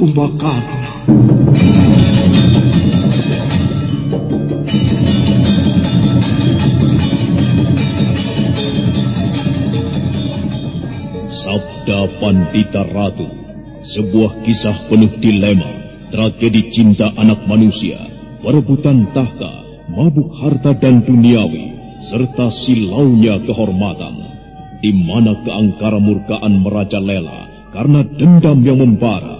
Kumbakarna. Sabda Pandita Ratu, sebuah kisah penuh dilema, tragedi cinta anak manusia perebutan tahta, mabuk harta dan duniawi, serta silaunya kehormatan, di mana keangkara murkaan merajalela karena dendam yang membara.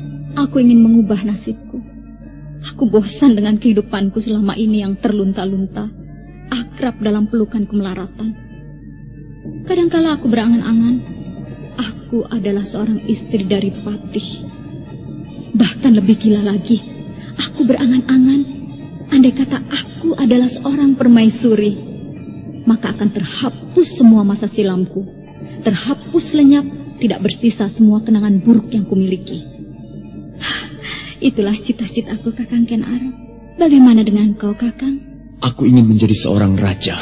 Aku ingin mengubah nasibku. Aku bosan dengan kehidupanku selama ini yang terlunta-lunta, akrab dalam pelukan kemelaratan. Kadangkala aku berangan-angan, aku adalah seorang istri dari Patih. Bahkan lebih gila lagi, Aku berangan-angan, andai kata aku adalah seorang permaisuri, maka akan terhapus semua masa silamku. Terhapus lenyap, tidak bersisa semua kenangan buruk yang kumiliki. Itulah cita-citaku Kakang Ken Arok. Bagaimana dengan kau, Kakang? Aku ingin menjadi seorang raja.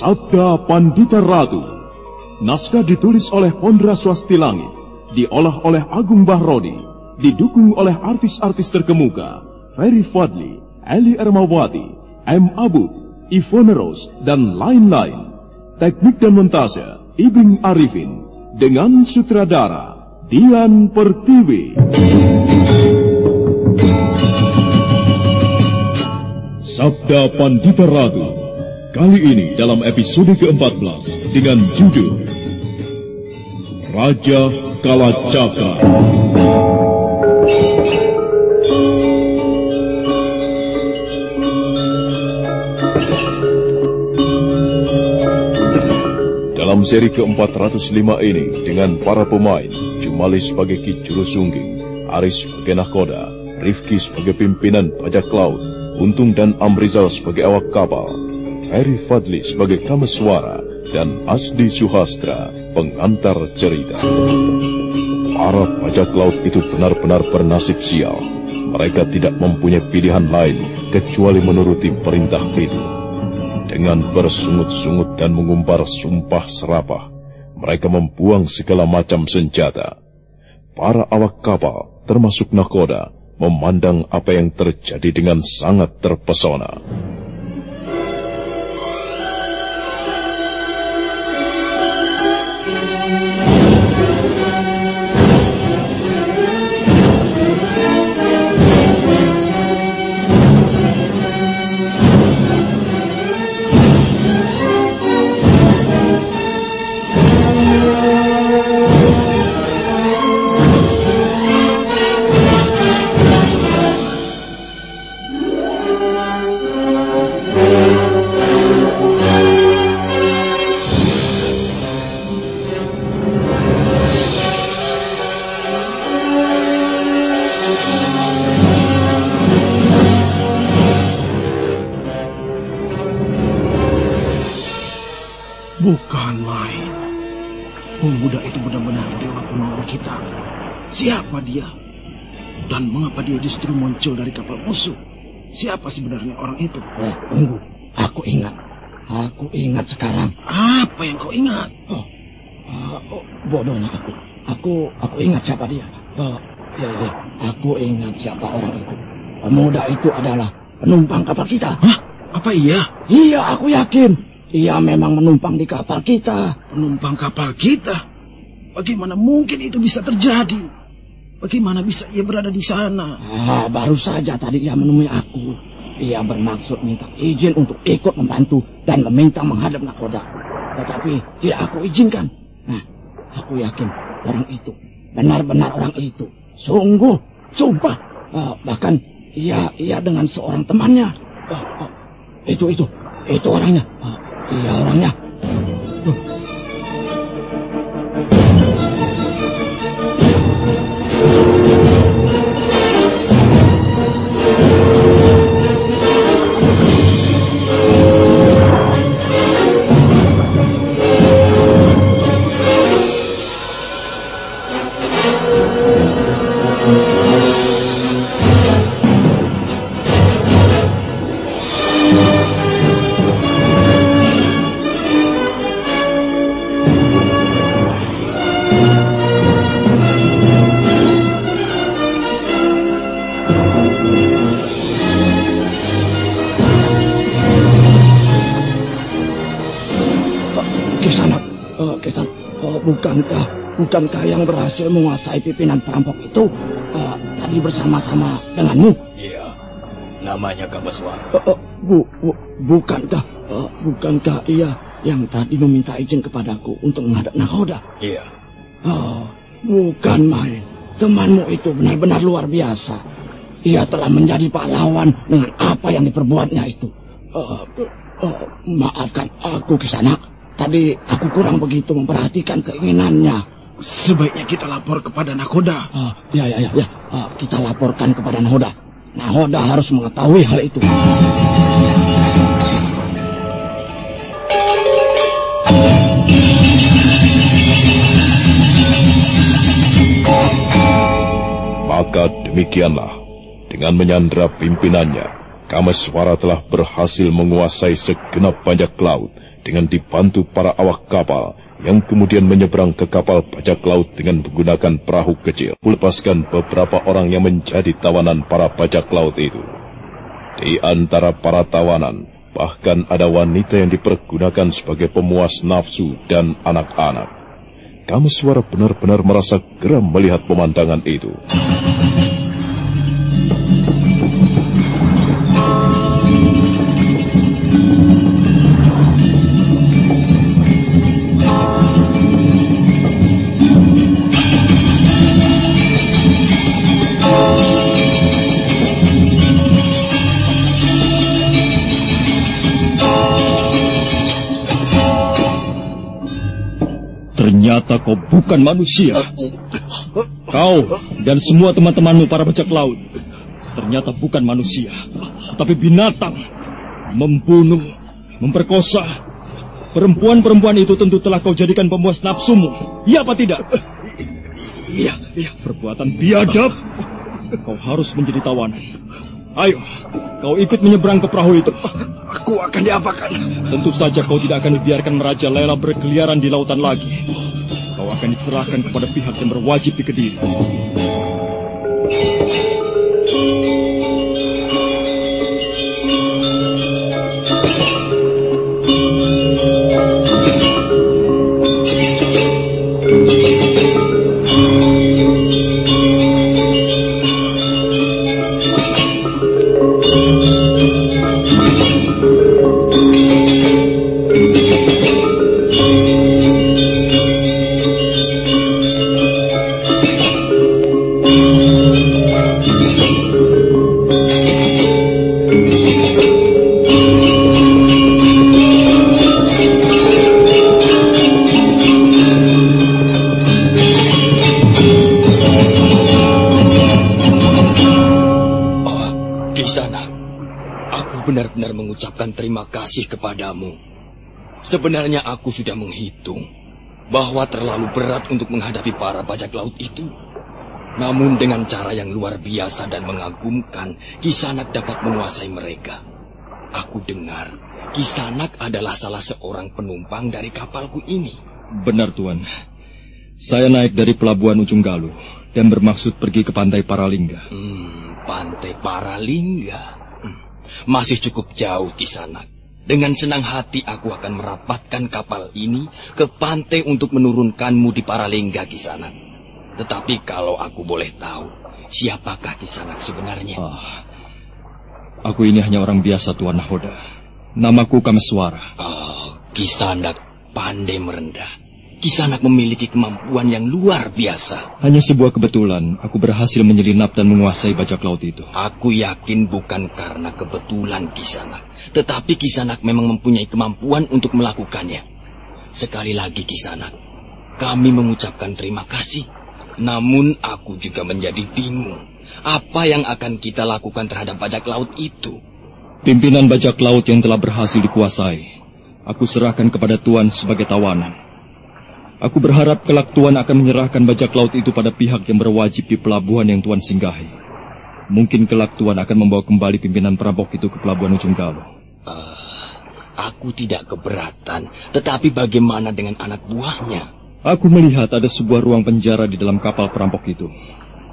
Sabda Pandita Ratu Naskah ditulis oleh Pondra Swasti Langit, diolah oleh Agung Bahrodi, didukung oleh artis-artis terkemuka, Ferry Fadli, Eli Ermawati, M. Abu, Ivone Rose, dan lain-lain. Teknik dan montase, Ibing Arifin, dengan sutradara, Dian Pertiwi. Sabda Pandita Ratu Kali ini dalam episode ke-14 dengan judul Raja Kalacaka. Dalam seri ke-405 ini dengan para pemain Jumali sebagai Ki Sungging, Aris sebagai Nakoda, Rifki sebagai pimpinan pajak laut, Untung dan Amrizal sebagai awak kapal, Heri Fadli sebagai Kameswara dan Asdi Suhastra pengantar cerita. Para pajak laut itu benar-benar bernasib sial. Mereka tidak mempunyai pilihan lain kecuali menuruti perintah itu. Dengan bersungut-sungut dan mengumpar sumpah serapah, mereka membuang segala macam senjata. Para awak kapal, termasuk nakoda, memandang apa yang terjadi dengan sangat terpesona. Muncul dari kapal musuh? Siapa sebenarnya orang itu? Eh, tunggu. Aku ingat. Aku ingat sekarang. Apa yang kau ingat? Oh, uh, oh bodohnya aku. Aku aku ingat siapa dia. Oh, ya, ya, aku ingat siapa orang itu. Pemuda itu adalah penumpang kapal kita. Hah? Apa iya? Iya, aku yakin. Ia memang menumpang di kapal kita. Penumpang kapal kita? Bagaimana mungkin itu bisa terjadi? Bagaimana bisa ia berada di sana? Ah, baru saja tadi ia menemui aku. Ia bermaksud minta izin untuk ikut membantu dan meminta menghadap nakoda. Tetapi tidak aku izinkan. Nah, aku yakin orang itu, benar-benar orang itu, sungguh, sumpah. Uh, bahkan ia ia dengan seorang temannya. Uh, uh, itu itu itu orangnya. Uh, iya orangnya. Uh, bukankah bukankah yang berhasil menguasai pimpinan perampok itu uh, tadi bersama-sama denganmu? Iya, namanya Kameswara. Uh, uh, bu, bu, bukankah uh, bukankah ia yang tadi meminta izin kepadaku untuk menghadap Nakoda? Iya. Oh, bukan main. Temanmu itu benar-benar luar biasa. Ia telah menjadi pahlawan dengan apa yang diperbuatnya itu. Uh, uh, maafkan aku kisanak. Tadi aku kurang begitu memperhatikan keinginannya. Sebaiknya kita lapor kepada Nahoda. Oh, ya, ya, ya, ya. Oh, kita laporkan kepada Nahoda. Nahoda harus mengetahui hal itu. Maka demikianlah, dengan menyandra pimpinannya, Kameswara telah berhasil menguasai segenap bajak laut dengan dibantu para awak kapal yang kemudian menyeberang ke kapal bajak laut dengan menggunakan perahu kecil, melepaskan beberapa orang yang menjadi tawanan para bajak laut itu. Di antara para tawanan, bahkan ada wanita yang dipergunakan sebagai pemuas nafsu dan anak-anak. Kamu suara benar-benar merasa geram melihat pemandangan itu. Ternyata kau bukan manusia. Kau dan semua teman-temanmu para bajak laut. Ternyata bukan manusia, tapi binatang. Membunuh, memperkosa. Perempuan-perempuan itu tentu telah kau jadikan pemuas nafsumu. Iya apa tidak? Iya, iya. Perbuatan biadab. Kau harus menjadi tawanan. Ayo, kau ikut menyeberang ke perahu itu. Aku akan diapakan? Tentu saja kau tidak akan dibiarkan Raja Lela berkeliaran di lautan lagi. Kau akan diserahkan kepada pihak yang berwajib di Kediri. Kepadamu. Sebenarnya aku sudah menghitung. bahwa terlalu berat untuk menghadapi para bajak laut itu. Namun dengan cara yang luar biasa dan mengagumkan, Kisanak dapat menguasai mereka. Aku dengar Kisanak adalah salah seorang penumpang dari kapalku ini. Benar, Tuan. Saya naik dari pelabuhan Ujung Galuh dan bermaksud pergi ke pantai Paralingga. Hmm, pantai Paralingga. Hmm, masih cukup jauh Kisanak. Dengan senang hati aku akan merapatkan kapal ini ke pantai untuk menurunkanmu di Paralingga Kisanak. Tetapi kalau aku boleh tahu, siapakah Kisanak sebenarnya? Oh, aku ini hanya orang biasa Tuan Nahoda. Namaku Kameswara. Oh, Kisanak pandai merendah. Kisanak memiliki kemampuan yang luar biasa. Hanya sebuah kebetulan, aku berhasil menyelinap dan menguasai bajak laut itu. Aku yakin bukan karena kebetulan Kisanak. Tetapi Kisanak memang mempunyai kemampuan untuk melakukannya. Sekali lagi Kisanak, kami mengucapkan terima kasih. Namun aku juga menjadi bingung. Apa yang akan kita lakukan terhadap bajak laut itu? Pimpinan bajak laut yang telah berhasil dikuasai, aku serahkan kepada Tuan sebagai tawanan. Aku berharap kelak Tuan akan menyerahkan bajak laut itu pada pihak yang berwajib di pelabuhan yang Tuan singgahi. Mungkin kelak Tuan akan membawa kembali pimpinan perampok itu ke pelabuhan Ujung Galuh. Uh, aku tidak keberatan, tetapi bagaimana dengan anak buahnya? Aku melihat ada sebuah ruang penjara di dalam kapal perampok itu.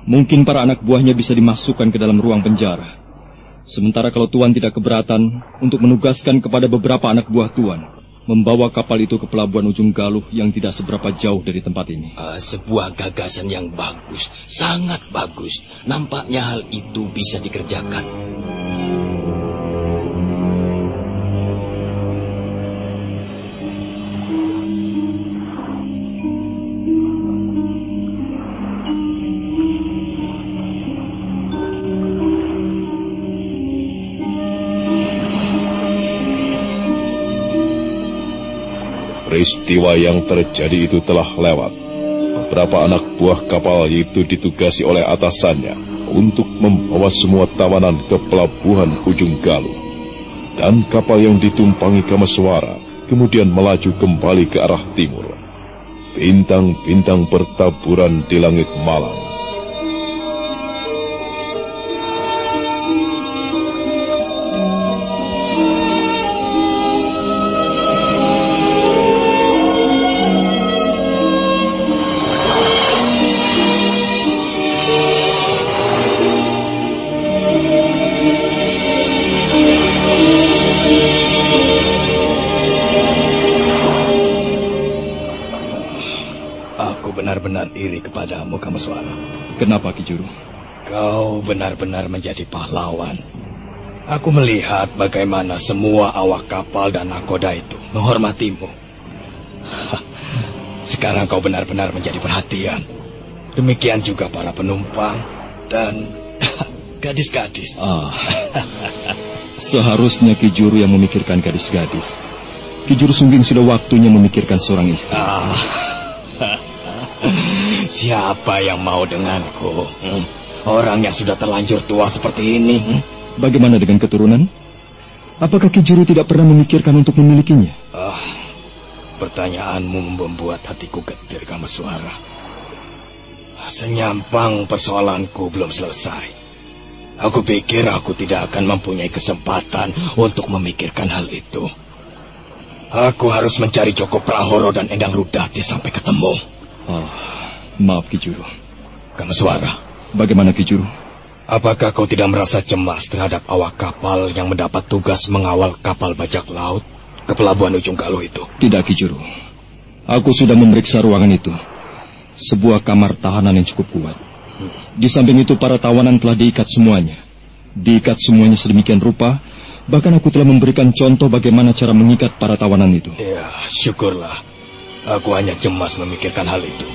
Mungkin para anak buahnya bisa dimasukkan ke dalam ruang penjara. Sementara kalau Tuan tidak keberatan untuk menugaskan kepada beberapa anak buah Tuan membawa kapal itu ke pelabuhan ujung Galuh yang tidak seberapa jauh dari tempat ini. Uh, sebuah gagasan yang bagus, sangat bagus. Nampaknya hal itu bisa dikerjakan. Peristiwa yang terjadi itu telah lewat. Beberapa anak buah kapal itu ditugasi oleh atasannya untuk membawa semua tawanan ke pelabuhan ujung Galuh. Dan kapal yang ditumpangi Kamaswara kemudian melaju kembali ke arah timur. Bintang-bintang bertaburan di langit malam. Kenapa Kijuru? Kau benar-benar menjadi pahlawan. Aku melihat bagaimana semua awak kapal dan nakoda itu menghormatimu. Sekarang kau benar-benar menjadi perhatian. Demikian juga para penumpang dan gadis-gadis. Ah, seharusnya Kijuru yang memikirkan gadis-gadis. Kijuru Sungging sudah waktunya memikirkan seorang istri. Ah. Siapa yang mau denganku? Hmm? Orang yang sudah terlanjur tua seperti ini. Hmm? Bagaimana dengan keturunan? Apakah Kijuru tidak pernah memikirkan untuk memilikinya? Ah, pertanyaanmu membuat hatiku getir kamu suara. Senyampang persoalanku belum selesai. Aku pikir aku tidak akan mempunyai kesempatan untuk memikirkan hal itu. Aku harus mencari Joko Prahoro dan Endang Rudati sampai ketemu. Oh, Maaf Kijuru. Kang Suara. Bagaimana Kijuru? Apakah kau tidak merasa cemas terhadap awak kapal yang mendapat tugas mengawal kapal bajak laut ke pelabuhan ujung Galuh itu? Tidak Kijuru. Aku sudah memeriksa ruangan itu. Sebuah kamar tahanan yang cukup kuat. Di samping itu para tawanan telah diikat semuanya. Diikat semuanya sedemikian rupa, bahkan aku telah memberikan contoh bagaimana cara mengikat para tawanan itu. Ya, syukurlah. Aku hanya cemas memikirkan hal itu.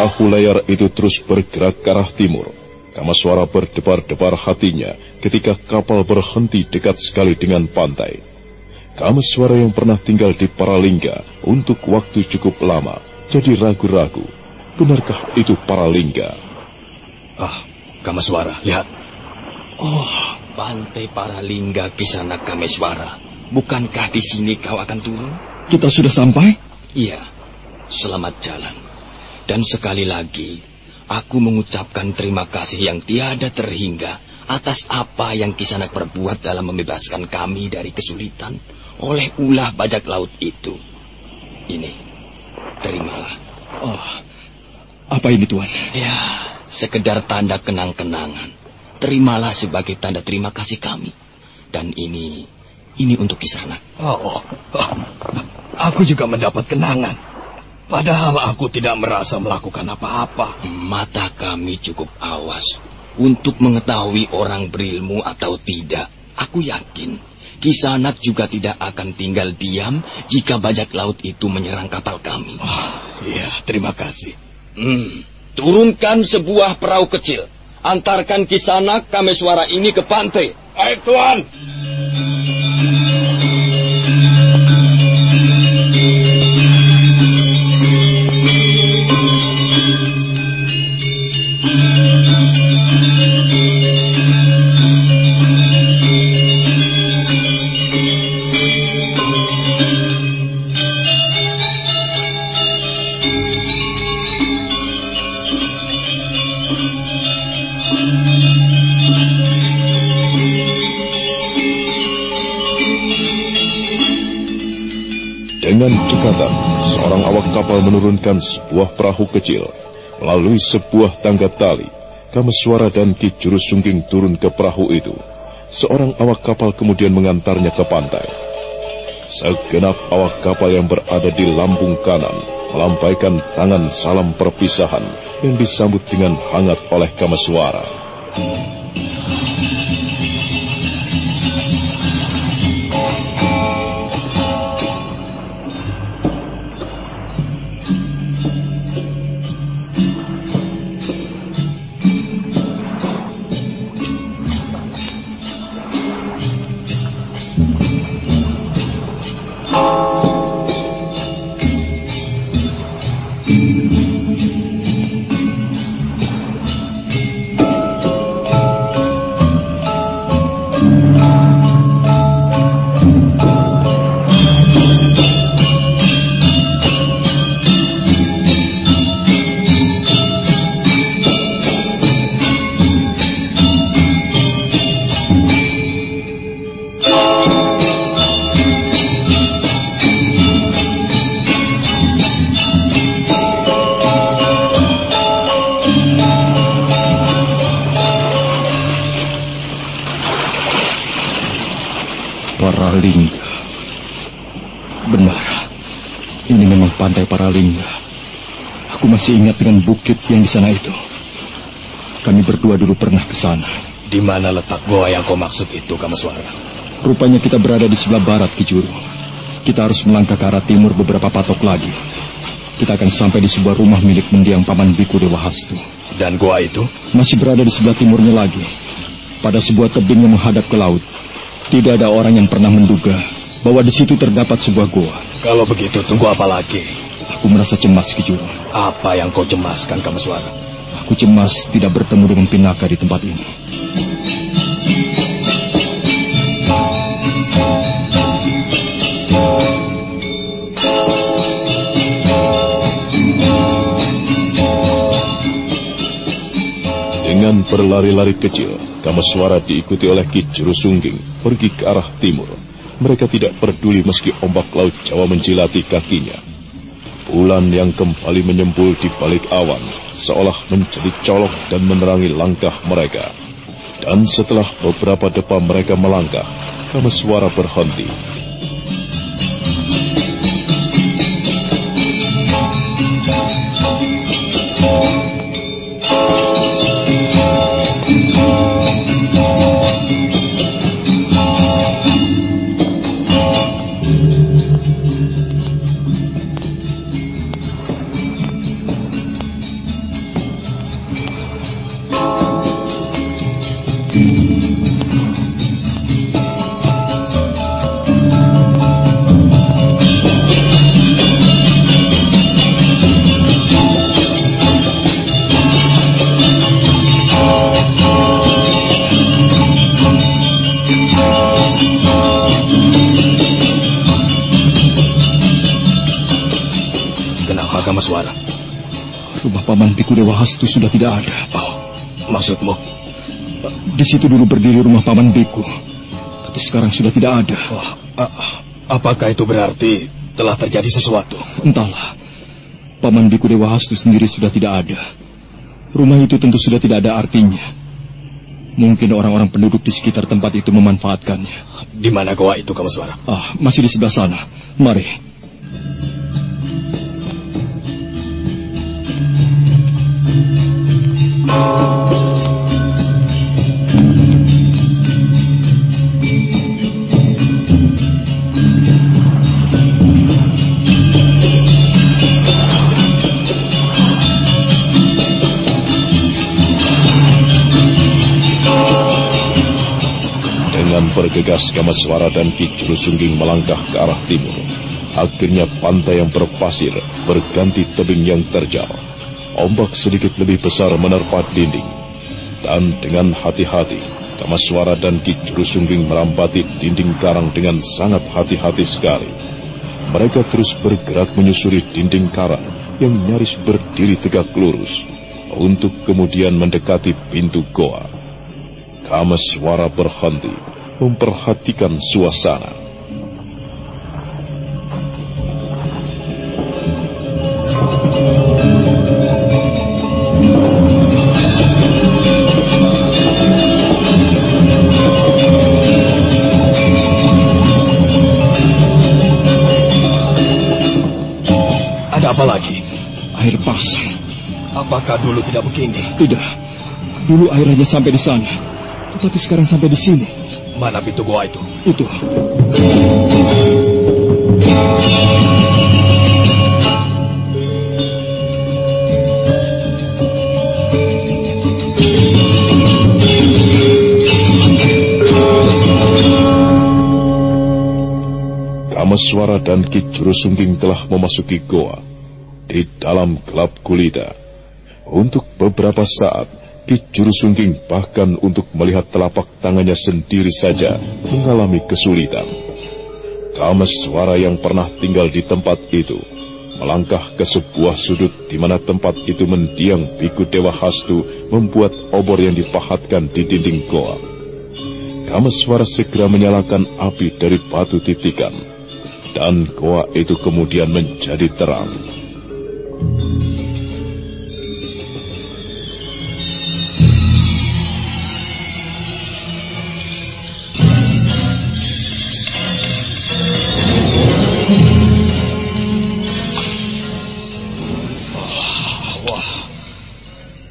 Ahu layar itu terus bergerak ke arah timur. Kamaswara berdebar-debar hatinya ketika kapal berhenti dekat sekali dengan pantai. Kamaswara yang pernah tinggal di Paralingga untuk waktu cukup lama jadi ragu-ragu. Benarkah itu Paralingga? Ah, Kamaswara, lihat. Oh, pantai Paralingga Kisana Kameswara. Bukankah di sini kau akan turun? Kita sudah sampai? Iya. Selamat jalan. Dan sekali lagi, aku mengucapkan terima kasih yang tiada terhingga atas apa yang Kisanak perbuat dalam membebaskan kami dari kesulitan oleh ulah bajak laut itu. Ini, terimalah. Oh, apa ini Tuan? Ya, sekedar tanda kenang-kenangan. Terimalah sebagai tanda terima kasih kami. Dan ini, ini untuk Kisanak. Oh, oh, oh, aku juga mendapat kenangan. Padahal aku tidak merasa melakukan apa-apa. Mata kami cukup awas untuk mengetahui orang berilmu atau tidak. Aku yakin Kisanak juga tidak akan tinggal diam jika bajak laut itu menyerang kapal kami. Oh, iya, terima kasih. Hmm, turunkan sebuah perahu kecil. Antarkan Kisanak suara ini ke pantai. Baik, Tuan. Dengan cekatan, seorang awak kapal menurunkan sebuah perahu kecil. Melalui sebuah tangga tali, Kameswara dan Ki Juru Sungging turun ke perahu itu. Seorang awak kapal kemudian mengantarnya ke pantai. Segenap awak kapal yang berada di lambung kanan melampaikan tangan salam perpisahan yang disambut dengan hangat oleh Kameswara. Aku masih ingat dengan bukit yang di sana itu. Kami berdua dulu pernah ke sana. Di mana letak goa yang kau maksud itu, Kamaswara? Rupanya kita berada di sebelah barat, Kijuru. Kita harus melangkah ke arah timur beberapa patok lagi. Kita akan sampai di sebuah rumah milik mendiang Paman Biku Dewa Hastu. Dan goa itu? Masih berada di sebelah timurnya lagi. Pada sebuah tebing yang menghadap ke laut. Tidak ada orang yang pernah menduga bahwa di situ terdapat sebuah goa. Kalau begitu, tunggu apa lagi? Aku merasa cemas, Kijuru. Apa yang kau cemaskan, Kamaswara? Aku cemas tidak bertemu dengan Pinaka di tempat ini. Dengan berlari-lari kecil, Kamaswara diikuti oleh Ki Juru Sungging pergi ke arah timur. Mereka tidak peduli meski ombak laut Jawa menjilati kakinya. Bulan yang kembali menyembul di balik awan, seolah menjadi colok dan menerangi langkah mereka. Dan setelah beberapa depa mereka melangkah, suara berhenti. Hastu sudah tidak ada. Oh, maksudmu? Di situ dulu berdiri rumah Paman Biku. Tapi sekarang sudah tidak ada. Oh, apakah itu berarti telah terjadi sesuatu? Entahlah. Paman Biku Dewa Hastu sendiri sudah tidak ada. Rumah itu tentu sudah tidak ada artinya. Mungkin orang-orang penduduk di sekitar tempat itu memanfaatkannya. Di mana goa itu, Kamaswara? Ah, masih di sebelah sana. Mari. Bergegas Kamaswara dan Ki Sungging melangkah ke arah timur. Akhirnya pantai yang berpasir berganti tebing yang terjal. Ombak sedikit lebih besar menerpa dinding. Dan dengan hati-hati, Kamaswara dan Ki Sungging merampati dinding karang dengan sangat hati-hati sekali. Mereka terus bergerak menyusuri dinding karang yang nyaris berdiri tegak lurus untuk kemudian mendekati pintu goa. Kamaswara berhenti memperhatikan suasana. Apakah dulu tidak begini? Tidak. Dulu air hanya sampai di sana. Tetapi sekarang sampai di sini. Mana pintu gua itu? Itu. Kamaswara dan Ki Sungging telah memasuki goa di dalam gelap gulita. Untuk beberapa saat, Ki Sungging bahkan untuk melihat telapak tangannya sendiri saja mengalami kesulitan. Kamaswara yang pernah tinggal di tempat itu melangkah ke sebuah sudut di mana tempat itu mendiang Biku Dewa Hastu membuat obor yang dipahatkan di dinding goa. Kamaswara segera menyalakan api dari batu titikan dan goa itu kemudian menjadi terang.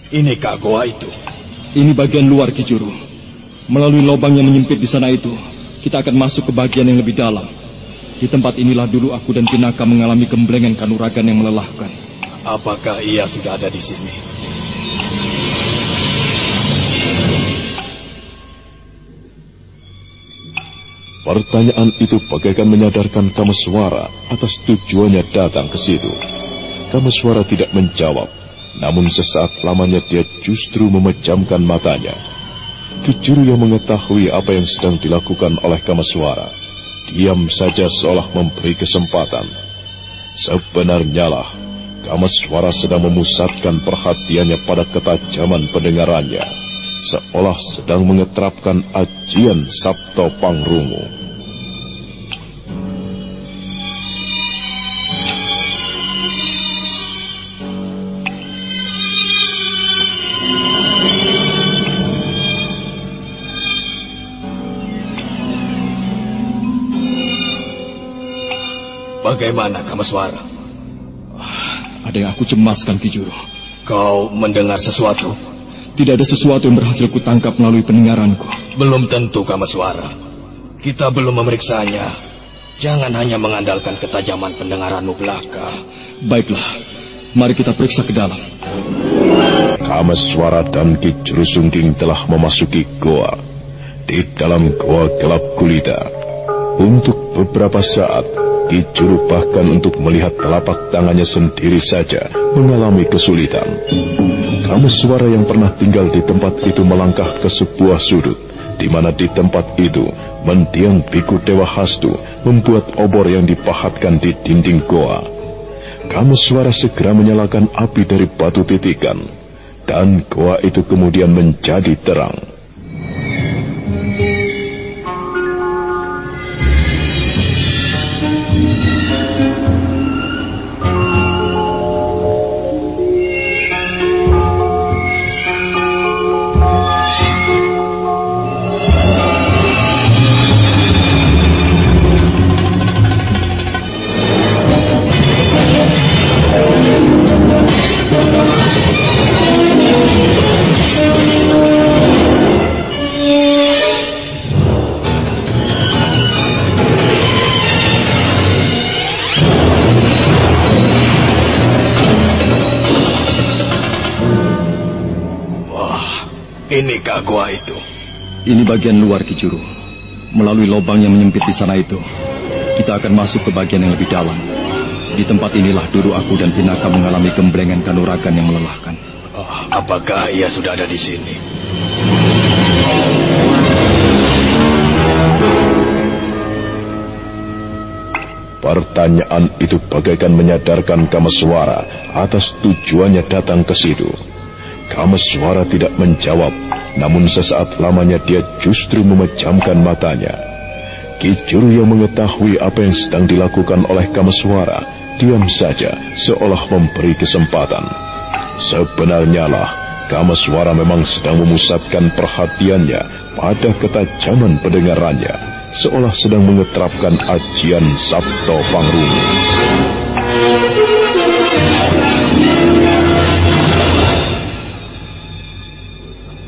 Inikah goa itu? Ini bagian luar Kijuru. Melalui lubang yang menyempit di sana itu, kita akan masuk ke bagian yang lebih dalam. Di tempat inilah dulu aku dan Pinaka mengalami gemblengan kanuragan yang melelahkan. Apakah ia sudah ada di sini? Pertanyaan itu bagaikan menyadarkan Kamaswara atas tujuannya datang ke situ. Kamaswara tidak menjawab, namun sesaat lamanya dia justru memejamkan matanya. Kijuru yang mengetahui apa yang sedang dilakukan oleh Kamaswara, diam saja seolah memberi kesempatan. Sebenarnya lah, Kamaswara sedang memusatkan perhatiannya pada ketajaman pendengarannya, seolah sedang mengeterapkan ajian Sabto Pangrungu. Bagaimana Kamaswara? Ada yang aku cemaskan, Kijuro. Kau mendengar sesuatu? Tidak ada sesuatu yang berhasil kutangkap melalui pendengaranku. Belum tentu, Kamaswara. Kita belum memeriksanya. Jangan hanya mengandalkan ketajaman pendengaranmu belaka. Baiklah, mari kita periksa ke dalam. Kamaswara dan Ki Sungging telah memasuki goa. Di dalam goa gelap gulita. Untuk beberapa saat, Kijuru bahkan untuk melihat telapak tangannya sendiri saja mengalami kesulitan. Kamuswara yang pernah tinggal di tempat itu melangkah ke sebuah sudut, di mana di tempat itu mendiang Biku Dewa Hastu membuat obor yang dipahatkan di dinding goa. kamu suara segera menyalakan api dari batu titikan, dan goa itu kemudian menjadi terang. Ini bagian luar Kijuru. Melalui lubang yang menyempit di sana itu, kita akan masuk ke bagian yang lebih dalam. Di tempat inilah dulu aku dan Pinaka mengalami gemblengan kanuragan yang melelahkan. Oh, apakah ia sudah ada di sini? Pertanyaan itu bagaikan menyadarkan Kamaswara atas tujuannya datang ke situ. Kamaswara tidak menjawab, namun sesaat lamanya dia justru memejamkan matanya. Kijuru yang mengetahui apa yang sedang dilakukan oleh Kamaswara, diam saja seolah memberi kesempatan. Sebenarnya lah, Kamaswara memang sedang memusatkan perhatiannya pada ketajaman pendengarannya, seolah sedang mengeterapkan ajian Sabto Pangruni.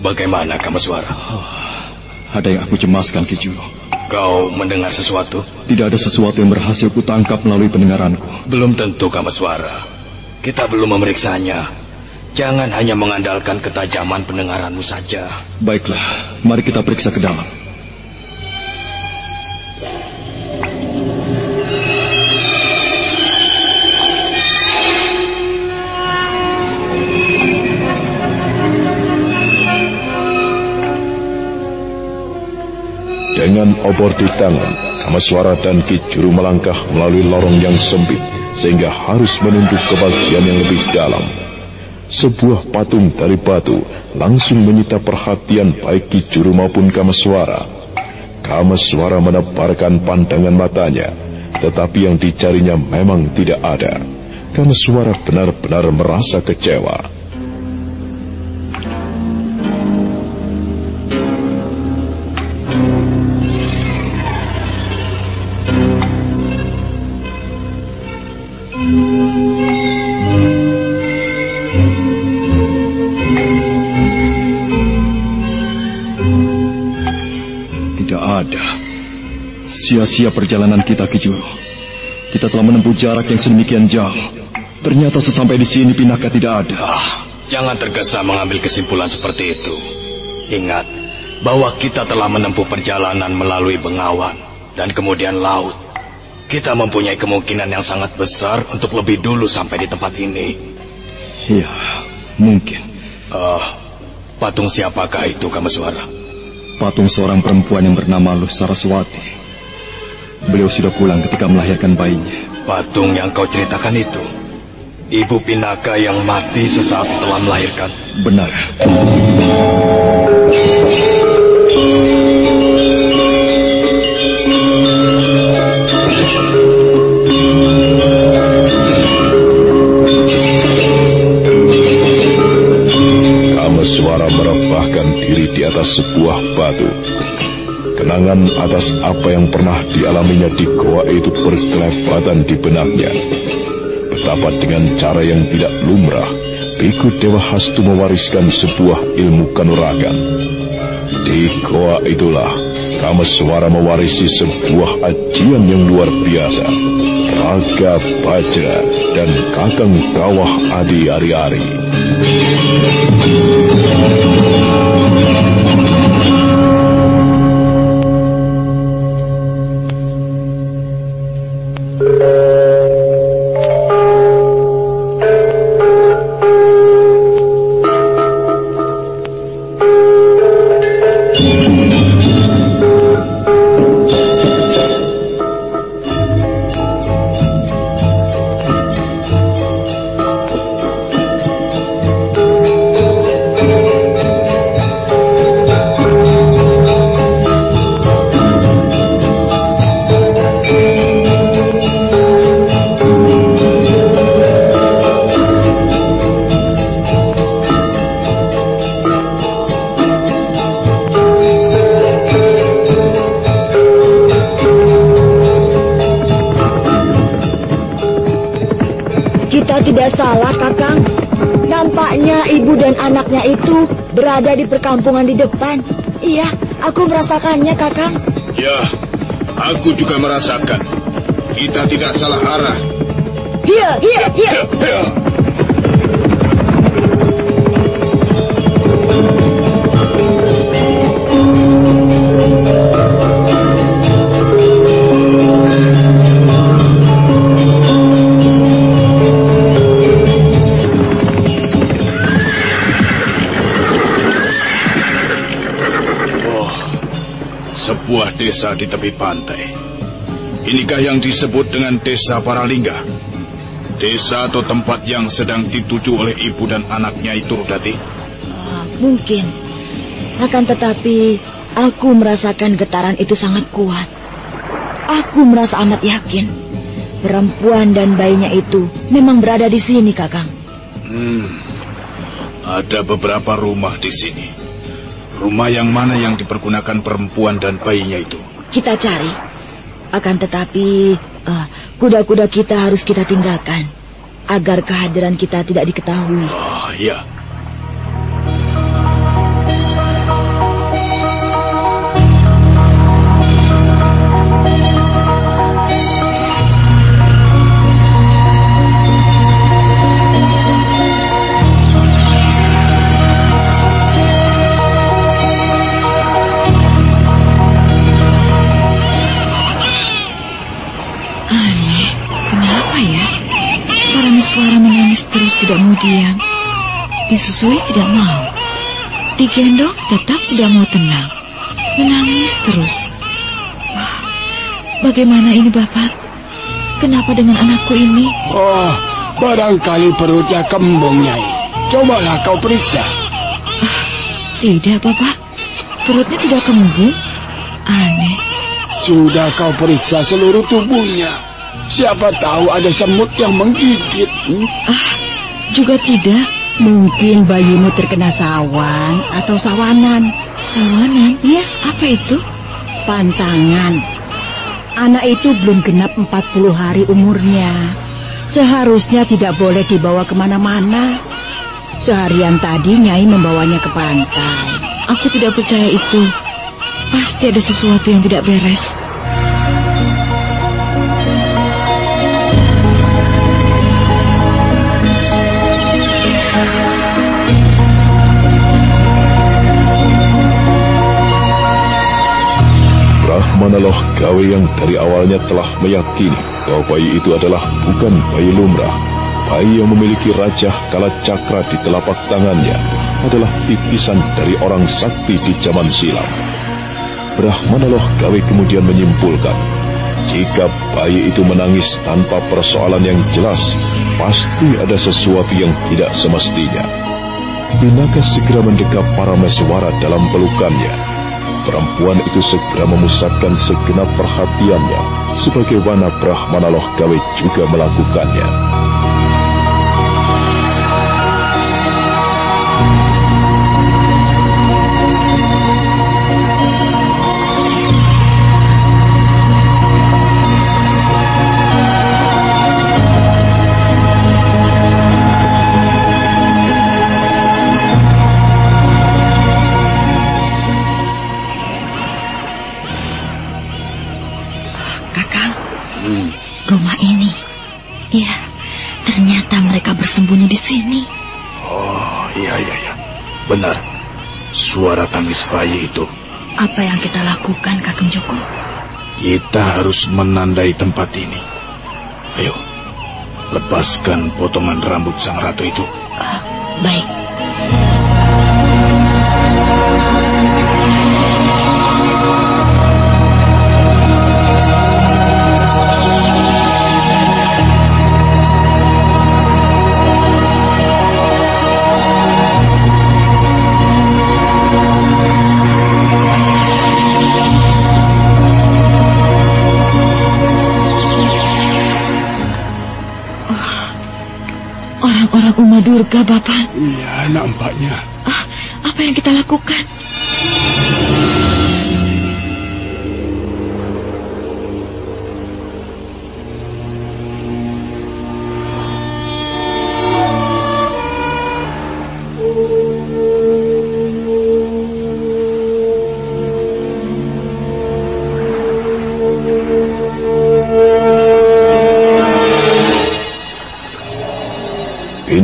Bagaimana kamu suara? Oh, ada yang aku cemaskan, Kijuro. Kau mendengar sesuatu? Tidak ada sesuatu yang berhasil kutangkap melalui pendengaranku. Belum tentu kamu suara. Kita belum memeriksanya. Jangan hanya mengandalkan ketajaman pendengaranmu saja. Baiklah, mari kita periksa ke dalam. Dengan obor di tangan, Kamaswara dan Ki Juru melangkah melalui lorong yang sempit sehingga harus menunduk ke bagian yang lebih dalam. Sebuah patung dari batu langsung menyita perhatian baik Ki Juru maupun Kamaswara. Kamaswara menebarkan pandangan matanya, tetapi yang dicarinya memang tidak ada. Kamaswara benar-benar merasa kecewa. Sia-sia perjalanan kita ke Juru. Kita telah menempuh jarak yang sedemikian jauh. Ternyata sesampai di sini Pinaka tidak ada. Ah, jangan tergesa mengambil kesimpulan seperti itu. Ingat bahwa kita telah menempuh perjalanan melalui Bengawan dan kemudian laut. Kita mempunyai kemungkinan yang sangat besar untuk lebih dulu sampai di tempat ini. Iya, mungkin. Uh, patung siapakah itu, Kamaswara? Patung seorang perempuan yang bernama Luh Saraswati. Beliau sudah pulang ketika melahirkan bayinya. Patung yang kau ceritakan itu, Ibu Pinaka yang mati sesaat setelah melahirkan. Benar. suara merebahkan diri di atas sebuah batu Kenangan atas apa yang pernah dialaminya di goa itu berkelebatan di benaknya. Betapa dengan cara yang tidak lumrah, Biku Dewa Hastu mewariskan sebuah ilmu kanuragan. Di goa itulah, Kamaswara mewarisi sebuah ajian yang luar biasa. Raga Bajra dan Kakang Kawah Adi Ari-Ari. Perkampungan di depan. Iya, aku merasakannya, Kakang. Ya, aku juga merasakan. Kita tidak salah arah. Iya, iya, iya. Desa di tepi pantai. Inikah yang disebut dengan desa Paralingga? Desa atau tempat yang sedang dituju oleh ibu dan anaknya itu, Rudati? Ah, mungkin. Akan tetapi, aku merasakan getaran itu sangat kuat. Aku merasa amat yakin. Perempuan dan bayinya itu memang berada di sini, Kakang. Hmm, ada beberapa rumah di sini. Rumah yang mana yang dipergunakan perempuan dan bayinya itu? Kita cari. Akan tetapi, ah, kuda-kuda kita harus kita tinggalkan. Agar kehadiran kita tidak diketahui. Oh, iya. Disusui tidak mau. Digendong tetap tidak mau tenang. Menangis terus. Wah, bagaimana ini Bapak? Kenapa dengan anakku ini? Oh, barangkali perutnya kembung, Nyai. Cobalah kau periksa. Tidak, Bapak. Perutnya tidak kembung. Aneh. Sudah kau periksa seluruh tubuhnya. Siapa tahu ada semut yang menggigit. Hmm? Ah, juga tidak. Mungkin bayimu terkena sawan atau sawanan. Sawanan? Iya. Apa itu? Pantangan. Anak itu belum genap 40 hari umurnya. Seharusnya tidak boleh dibawa ke mana-mana. Seharian tadi Nyai membawanya ke pantai. Aku tidak percaya itu. Pasti ada sesuatu yang tidak beres. Rahmanallah gawe yang dari awalnya telah meyakini bahwa bayi itu adalah bukan bayi lumrah. Bayi yang memiliki rajah kala cakra di telapak tangannya adalah titisan dari orang sakti di zaman silam. Brahmanallah gawe kemudian menyimpulkan, jika bayi itu menangis tanpa persoalan yang jelas, pasti ada sesuatu yang tidak semestinya. Pinaka segera mendekap para meswara dalam pelukannya. Perempuan itu segera memusatkan segenap perhatiannya, sebagaimana Brahmanaloh gawe juga melakukannya. Tangis bayi itu. Apa yang kita lakukan, Kakang Joko? Kita harus menandai tempat ini. Ayo, lepaskan potongan rambut sang ratu itu. Ah, baik. Durga, Bapak. Iya, nampaknya. Ah, apa yang kita lakukan?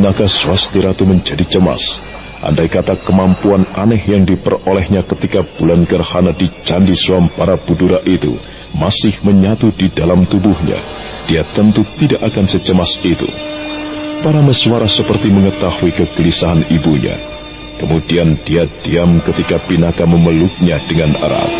Pinaka Swasti Ratu menjadi cemas. Andai kata kemampuan aneh yang diperolehnya ketika bulan gerhana di Candi Swampara Budura itu masih menyatu di dalam tubuhnya, dia tentu tidak akan secemas itu. Para meswara seperti mengetahui kegelisahan ibunya. Kemudian dia diam ketika Pinaka memeluknya dengan erat.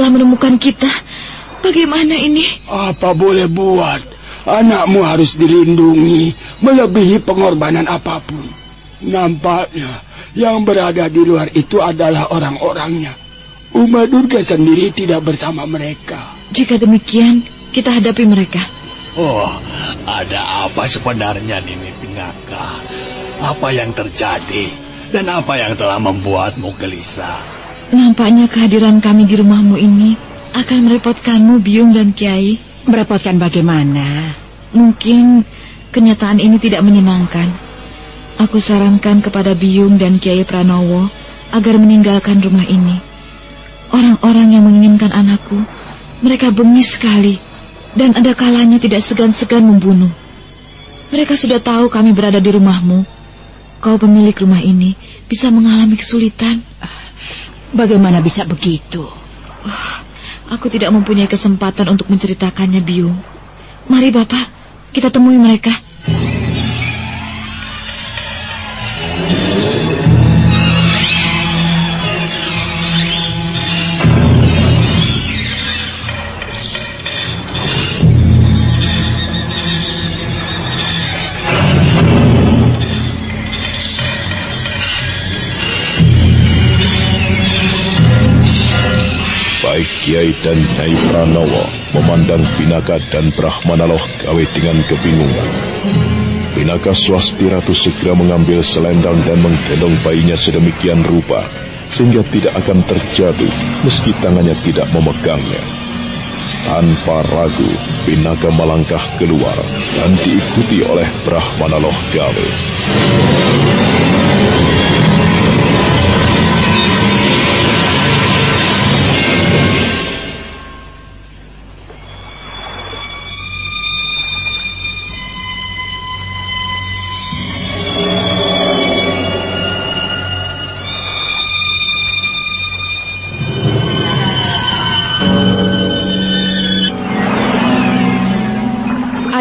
Telah menemukan kita. Bagaimana ini? Apa boleh buat? Anakmu harus dilindungi melebihi pengorbanan apa pun. Nampaknya yang berada di luar itu adalah orang-orangnya. Uma Durga sendiri tidak bersama mereka. Jika demikian, kita hadapi mereka. Oh, ada apa sebenarnya Nini Pinaka? Apa yang terjadi? Dan apa yang telah membuatmu gelisah? Nampaknya kehadiran kami di rumahmu ini akan merepotkanmu, Biung dan Kiai. Merepotkan bagaimana? Mungkin kenyataan ini tidak menyenangkan. Aku sarankan kepada Biung dan Kiai Pranowo agar meninggalkan rumah ini. Orang-orang yang menginginkan anakku, mereka bengis sekali dan ada kalanya tidak segan-segan membunuh. Mereka sudah tahu kami berada di rumahmu. Kau pemilik rumah ini bisa mengalami kesulitan. Bagaimana bisa begitu? Oh, aku tidak mempunyai kesempatan untuk menceritakannya, Biung. Mari, Bapak, kita temui mereka. Kiai dan Nyai Pranowo memandang Pinaka dan Brahmana Loh gawe dengan kebingungan. Pinaka Swasti Ratu segera mengambil selendang dan menggendong bayinya sedemikian rupa sehingga tidak akan terjatuh meski tangannya tidak memegangnya. Tanpa ragu, Pinaka melangkah keluar dan diikuti oleh Brahmana Loh gawe.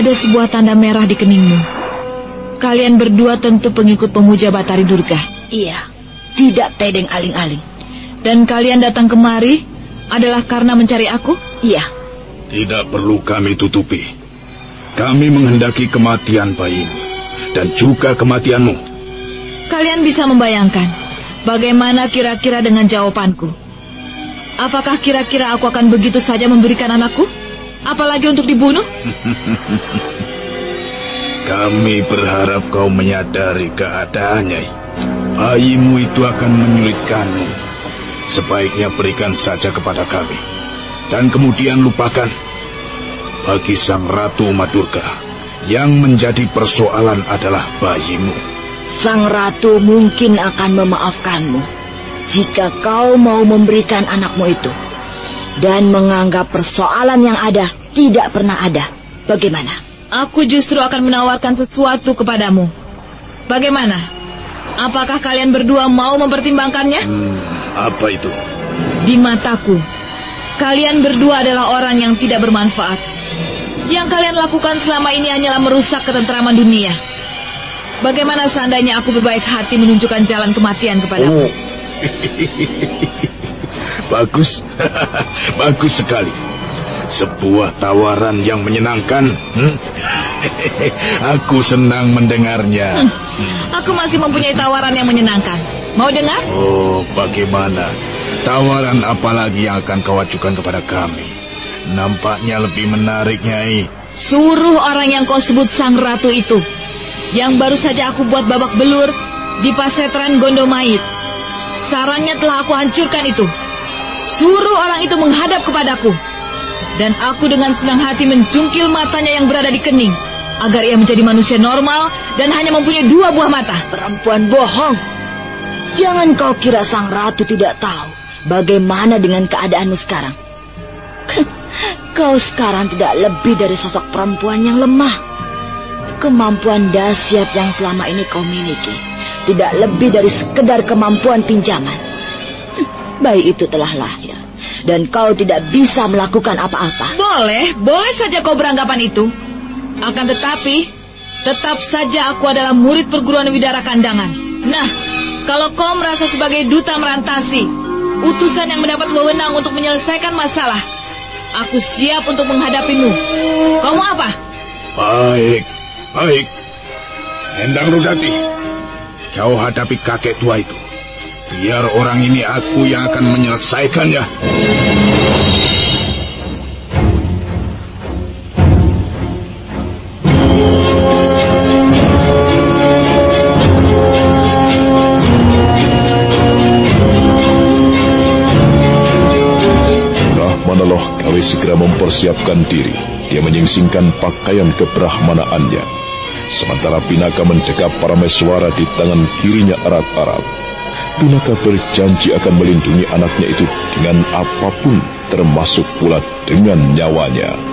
Ada sebuah tanda merah di keningmu. Kalian berdua tentu pengikut pemuja Batari Durga. Iya, tidak tedeng aling-aling. Dan kalian datang kemari adalah karena mencari aku? Iya. Tidak perlu kami tutupi. Kami menghendaki kematian bayimu dan juga kematianmu. Kalian bisa membayangkan bagaimana kira-kira dengan jawabanku. Apakah kira-kira aku akan begitu saja memberikan anakku? Apalagi untuk dibunuh? Kami berharap kau menyadari keadaannya. Bayimu itu akan menyulitkanmu. Sebaiknya berikan saja kepada kami. Dan kemudian lupakan. Bagi sang Ratu Madurga, yang menjadi persoalan adalah bayimu. Sang Ratu mungkin akan memaafkanmu jika kau mau memberikan anakmu itu dan menganggap persoalan yang ada tidak pernah ada. Bagaimana? Aku justru akan menawarkan sesuatu kepadamu. Bagaimana? Apakah kalian berdua mau mempertimbangkannya? Hmm, apa itu? Di mataku, kalian berdua adalah orang yang tidak bermanfaat. Yang kalian lakukan selama ini hanyalah merusak ketentraman dunia. Bagaimana seandainya aku berbaik hati menunjukkan jalan kematian kepadamu? Oh. Bagus, bagus sekali. Sebuah tawaran yang menyenangkan. Hmm? Aku senang mendengarnya. Hmm. Aku masih mempunyai tawaran yang menyenangkan. Mau dengar? Oh, bagaimana? Tawaran apa lagi yang akan kau ajukan kepada kami? Nampaknya lebih menarik, Nyai. Suruh orang yang kau sebut sang ratu itu, yang baru saja aku buat babak belur di pasetran Gondomait. Sarangnya telah aku hancurkan itu. Suruh orang itu menghadap kepadaku. Dan aku dengan senang hati mencungkil matanya yang berada di kening. agar ia menjadi manusia normal dan hanya mempunyai dua buah mata. Perempuan bohong. Jangan kau kira sang ratu tidak tahu bagaimana dengan keadaanmu sekarang. Kau sekarang tidak lebih dari sosok perempuan yang lemah. Kemampuan dahsyat yang selama ini kau miliki tidak lebih dari sekedar kemampuan pinjaman. Bayi itu telah lahir dan kau tidak bisa melakukan apa-apa. Boleh, boleh saja kau beranggapan itu. Akan tetapi, tetap saja aku adalah murid perguruan Widara Kandangan. Nah, kalau kau merasa sebagai duta merantasi, utusan yang mendapat wewenang untuk menyelesaikan masalah, aku siap untuk menghadapimu. Kau mau apa? Baik, baik. Endang Rudati, kau hadapi kakek tua itu. Biar orang ini aku yang akan menyelesaikannya. Rahmanaloh kali segera mempersiapkan diri. Dia menyingsingkan pakaian kebrahmanaannya. Sementara Pinaka mendekap para meswara di tangan kirinya erat-erat. Pinaka berjanji akan melindungi anaknya itu dengan apa pun, termasuk pula dengan nyawanya.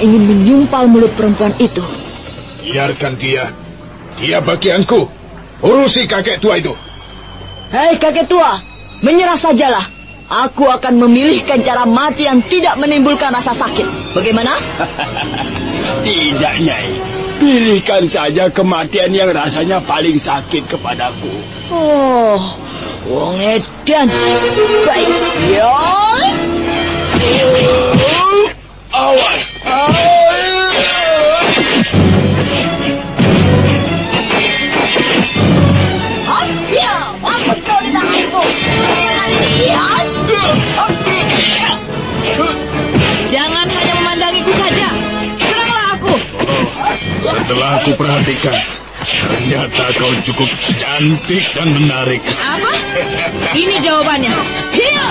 Ingin menyumpal mulut perempuan itu. Biarkan dia. Dia bagianku. Urusi kakek tua itu. Hei kakek tua, menyerah sajalah. Aku akan memilihkan cara mati yang tidak menimbulkan rasa sakit. Bagaimana? Tidak, Nyai. Pilihkan saja kematian yang rasanya paling sakit kepadaku. Oh, Wong Edan. Baik. Ya. Awas. Ya, mampus kau di tanganku. Jangan hanya memandangiku saja. Seranglah aku. Setelah aku perhatikan, ternyata kau cukup cantik dan menarik. Apa? Ini jawabannya. Hiya!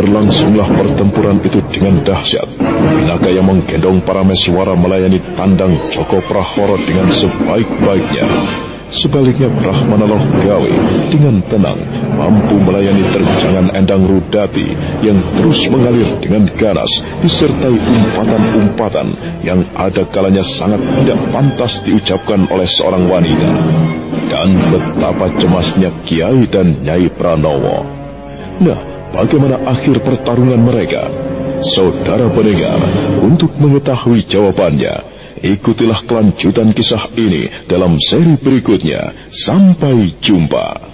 Berlangsunglah pertempuran itu dengan dahsyat. Pinaka yang menggendong para meswara melayani tandang Joko Prahoro dengan sebaik-baiknya. Sebaliknya Brahmanaloh Gawe dengan tenang mampu melayani terjangan Endang Rudati yang terus mengalir dengan ganas disertai umpatan-umpatan yang ada kalanya sangat tidak pantas diucapkan oleh seorang wanita. Dan betapa cemasnya Kiai dan Nyai Pranowo. Nah, bagaimana akhir pertarungan mereka? Saudara pendengar, untuk mengetahui jawabannya, ikutilah kelanjutan kisah ini dalam seri berikutnya. Sampai jumpa.